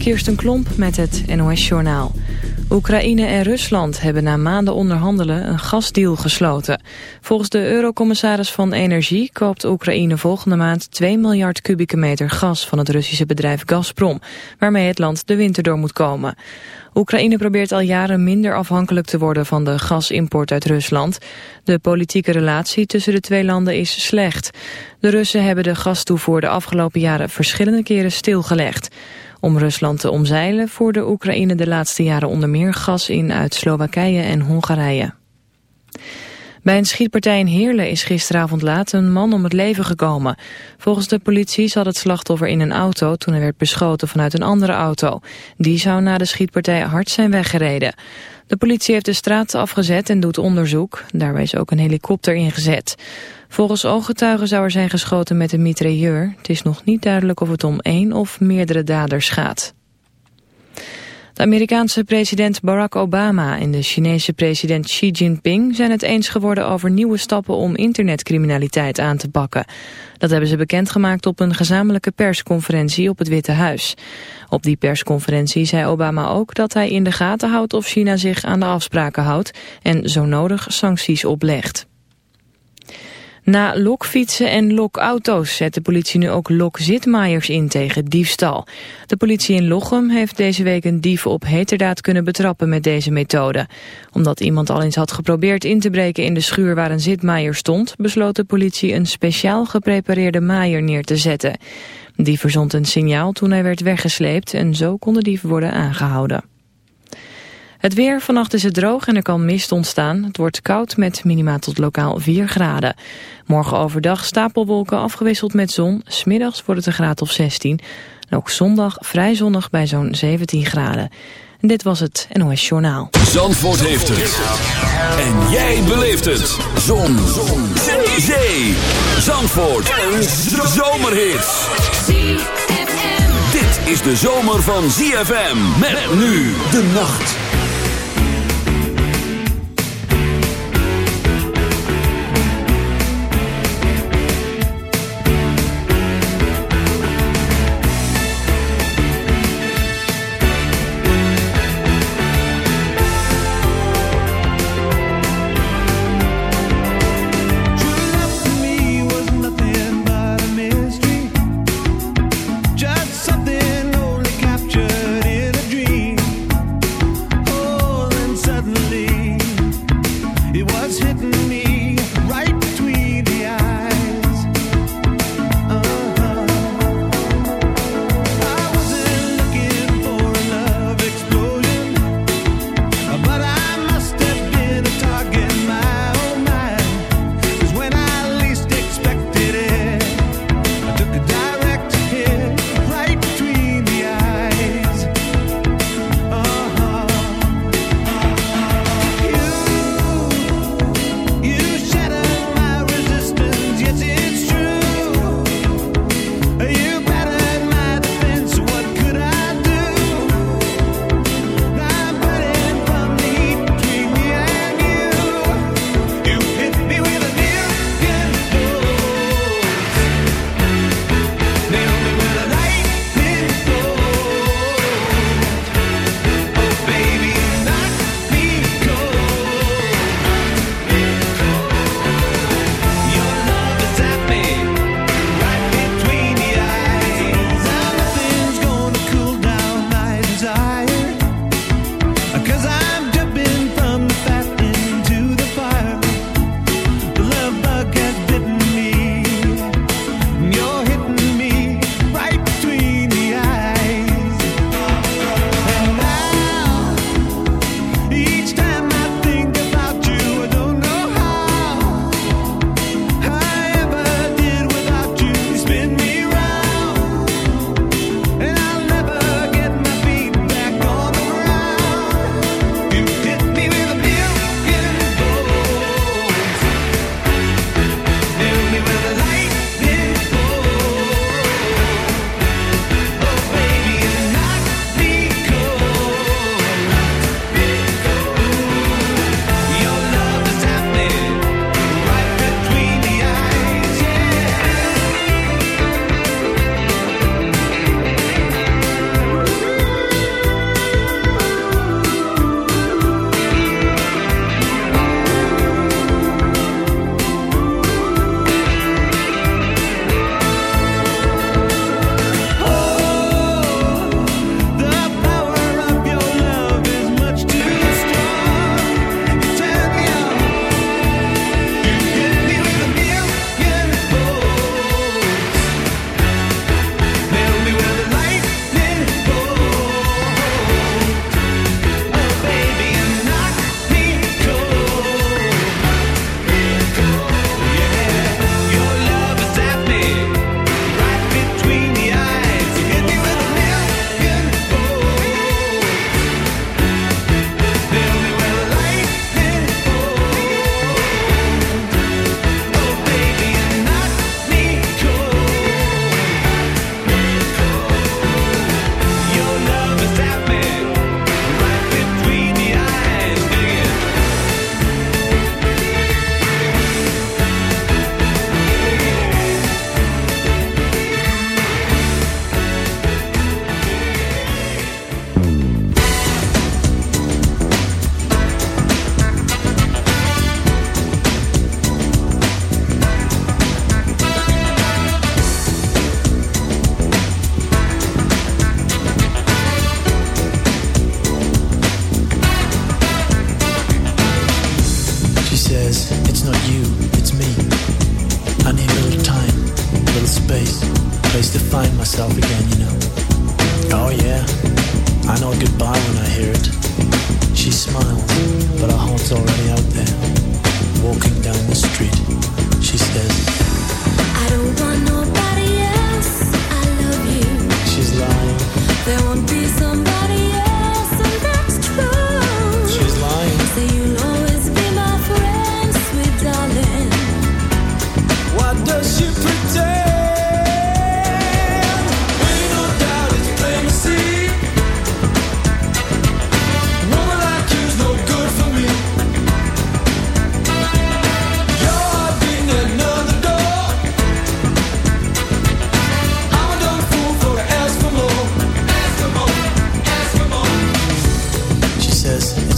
Kirsten Klomp met het NOS-journaal. Oekraïne en Rusland hebben na maanden onderhandelen een gasdeal gesloten. Volgens de eurocommissaris van Energie koopt Oekraïne volgende maand 2 miljard kubieke meter gas van het Russische bedrijf Gazprom, waarmee het land de winter door moet komen. Oekraïne probeert al jaren minder afhankelijk te worden van de gasimport uit Rusland. De politieke relatie tussen de twee landen is slecht. De Russen hebben de gastoevoer de afgelopen jaren verschillende keren stilgelegd. Om Rusland te omzeilen voerde Oekraïne de laatste jaren onder meer gas in uit Slowakije en Hongarije. Bij een schietpartij in Heerlen is gisteravond laat een man om het leven gekomen. Volgens de politie zat het slachtoffer in een auto toen hij werd beschoten vanuit een andere auto. Die zou na de schietpartij hard zijn weggereden. De politie heeft de straat afgezet en doet onderzoek. Daarbij is ook een helikopter ingezet. Volgens ooggetuigen zou er zijn geschoten met een mitrailleur. Het is nog niet duidelijk of het om één of meerdere daders gaat. De Amerikaanse president Barack Obama en de Chinese president Xi Jinping zijn het eens geworden over nieuwe stappen om internetcriminaliteit aan te pakken. Dat hebben ze bekendgemaakt op een gezamenlijke persconferentie op het Witte Huis. Op die persconferentie zei Obama ook dat hij in de gaten houdt of China zich aan de afspraken houdt en zo nodig sancties oplegt. Na lokfietsen en lokauto's zet de politie nu ook lokzitmaaiers in tegen diefstal. De politie in Lochem heeft deze week een dief op heterdaad kunnen betrappen met deze methode. Omdat iemand al eens had geprobeerd in te breken in de schuur waar een zitmaaier stond, besloot de politie een speciaal geprepareerde maaier neer te zetten. Die verzond een signaal toen hij werd weggesleept en zo kon de dief worden aangehouden. Het weer, vannacht is het droog en er kan mist ontstaan. Het wordt koud met minima tot lokaal 4 graden. Morgen overdag stapelwolken afgewisseld met zon. Smiddags wordt het een graad of 16. En ook zondag vrij zonnig bij zo'n 17 graden. En dit was het NOS Journaal. Zandvoort heeft het. En jij beleeft het. Zon. zon. Zee. Zandvoort. Een zomerhit. Dit is de zomer van ZFM. Met nu de nacht.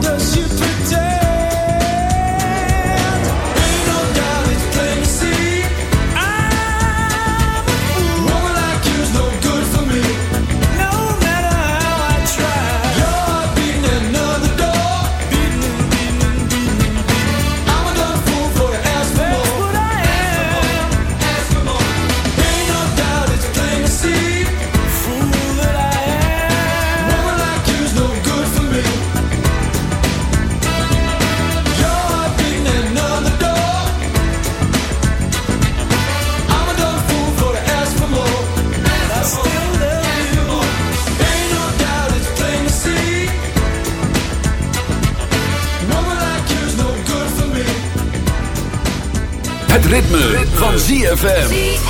does you van ZFM.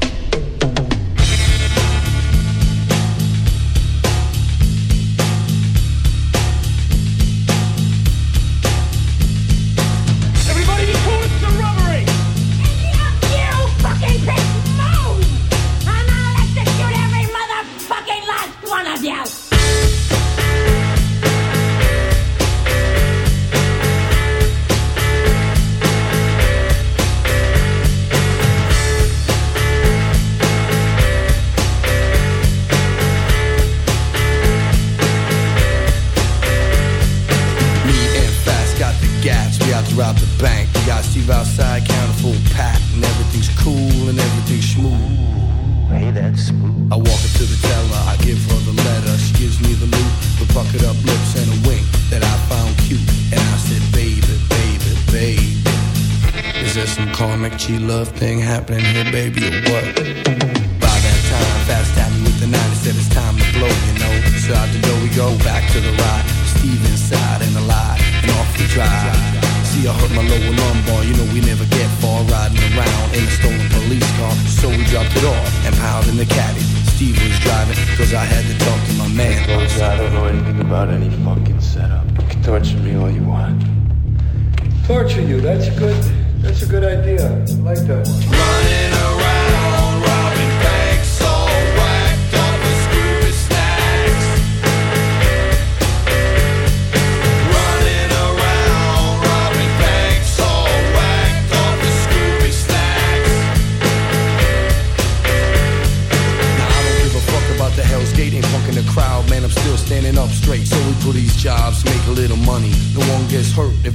you want. Torture you, that's good. That's a good idea. I like that. Running around.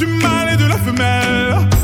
du mâle et de la femelle.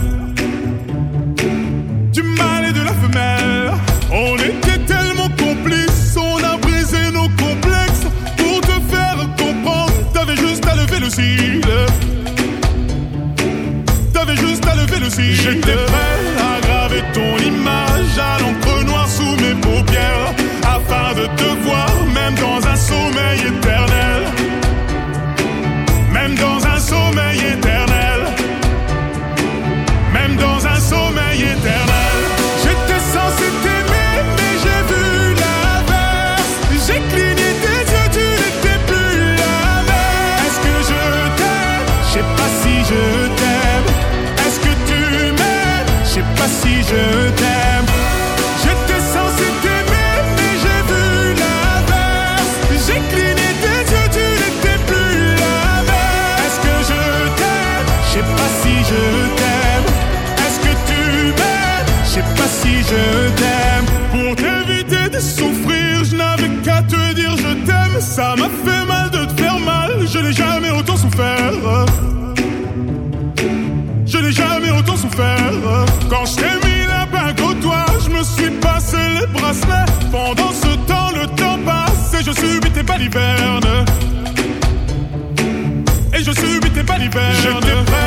Et je subis tes balivernes. Je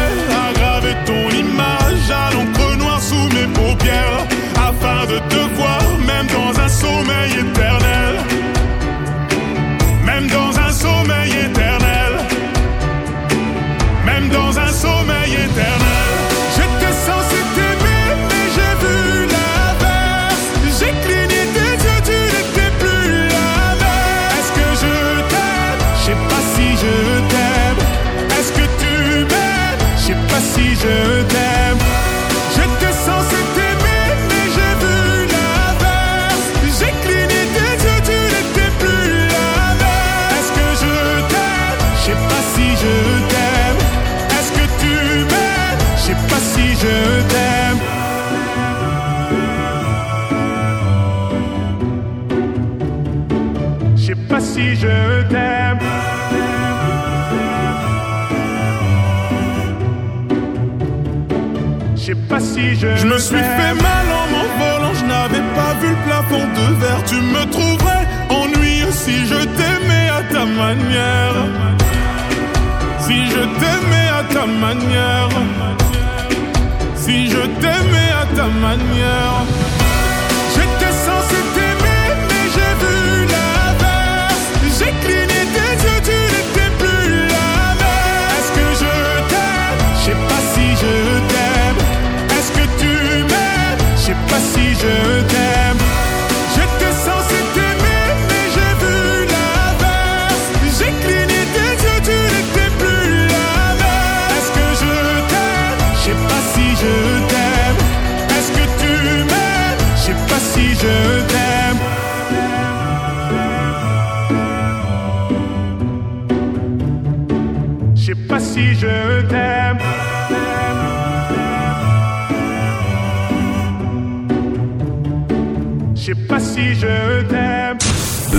Espanha.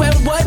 when what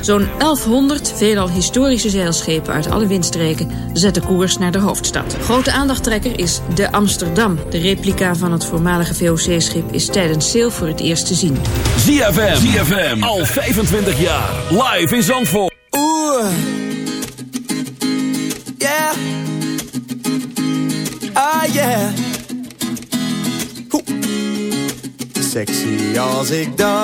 Zo'n 1100 veelal historische zeilschepen uit alle windstreken zetten koers naar de hoofdstad. Grote aandachttrekker is de Amsterdam. De replica van het voormalige VOC-schip is tijdens sail voor het eerst te zien. ZFM, ZFM, al 25 jaar, live in Zandvoort. Oeh, yeah, ah ja. Ho. Sexy als ik dans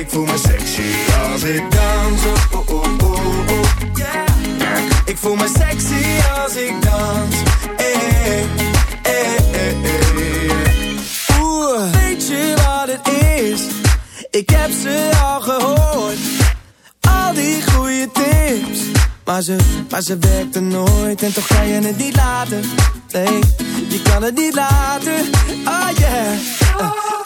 Ik voel me sexy als ik dans. Oh, oh, oh, oh, oh, yeah. Ik voel me sexy als ik dans. Oeh, weet je wat het is? Ik heb ze al gehoord. Al die goede tips. Maar ze, maar ze werkte nooit en toch kan je het niet laten. Nee, je kan het niet laten. Oh yeah. Uh,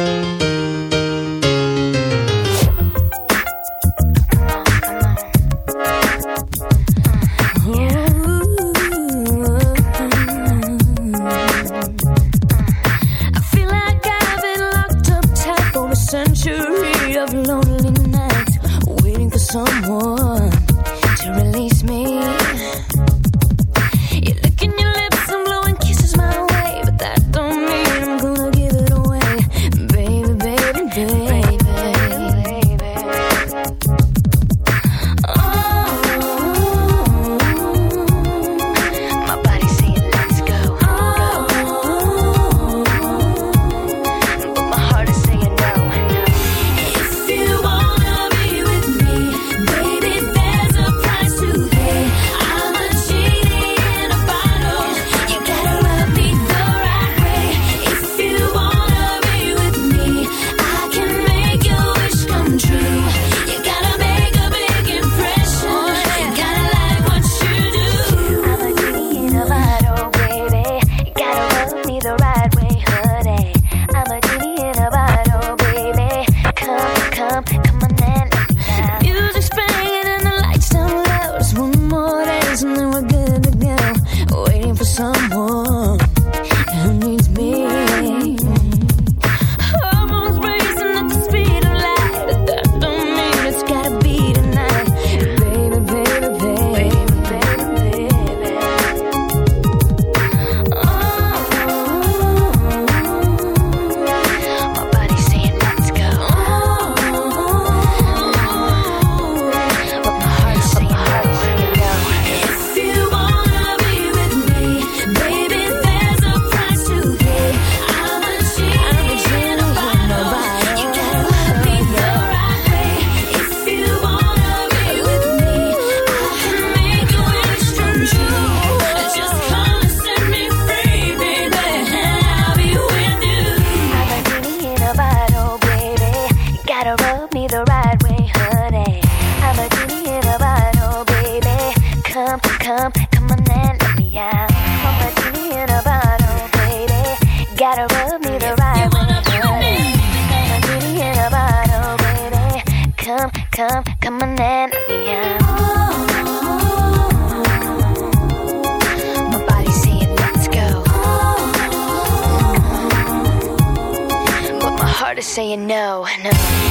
saying no, no.